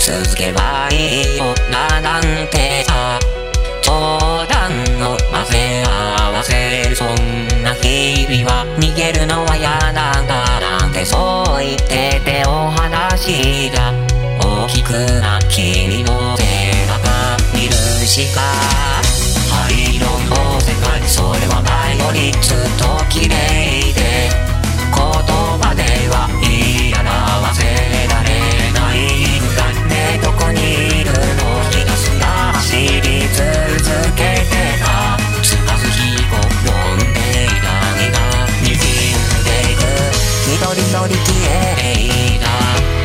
続けばいいよななんてさ。一人一人消えていた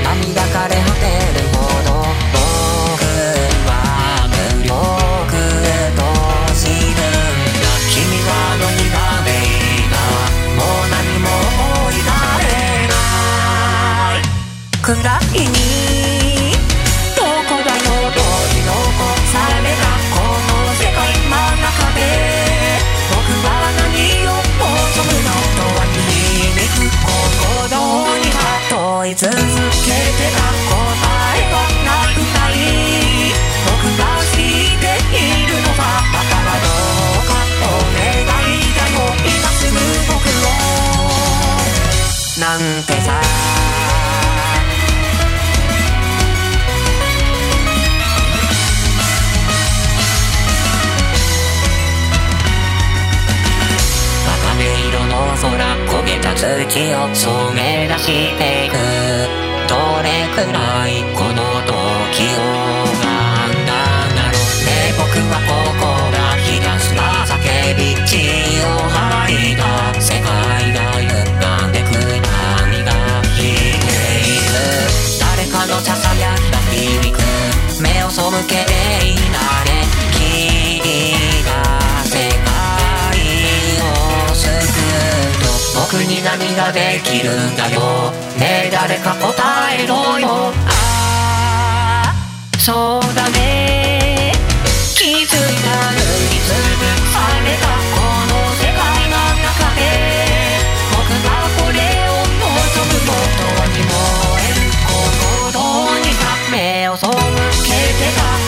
涙枯れ果てるほど僕は無力と死ぬんだ君はあの日がでいいなもう何も思い出れない暗いい続けてた答えはなくない僕が知っているのはだからどうかお願いだよ今すぐ僕をなんてげた土を染め出していくどれくらいこの時をがんだだろうね僕はここがひたすら叫び血を吐いた世界が歪んでく波が引いている誰かのささやきが響く目を背けてに何ができるんだよ。ねえ誰か答えろよ。ああそうだね。気づいた塗りつぶされたこの世界の中で僕がこれを望むことに燃える心にさ目を背けてた。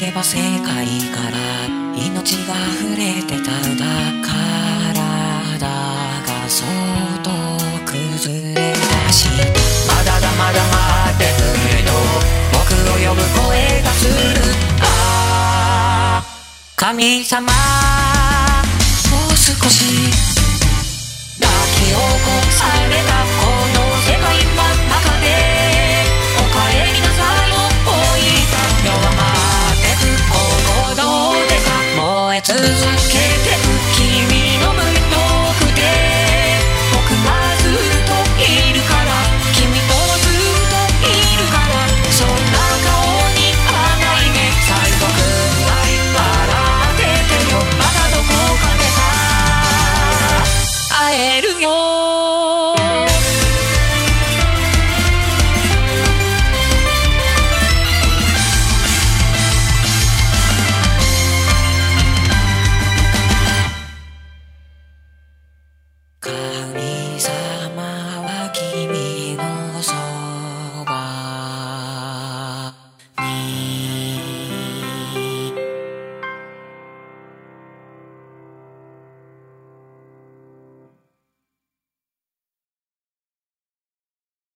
けば世界から命が溢れてたんだからだがそっと崩れ出しまだだまだ待ってくれと僕を呼ぶ声がする。ああ神様。もう少し抱き起こされた。続けて君の無能で僕はずっといるから君とずっといるからそんな顔にはないね最後くらい笑っててよまだどこかでさ会えるよ you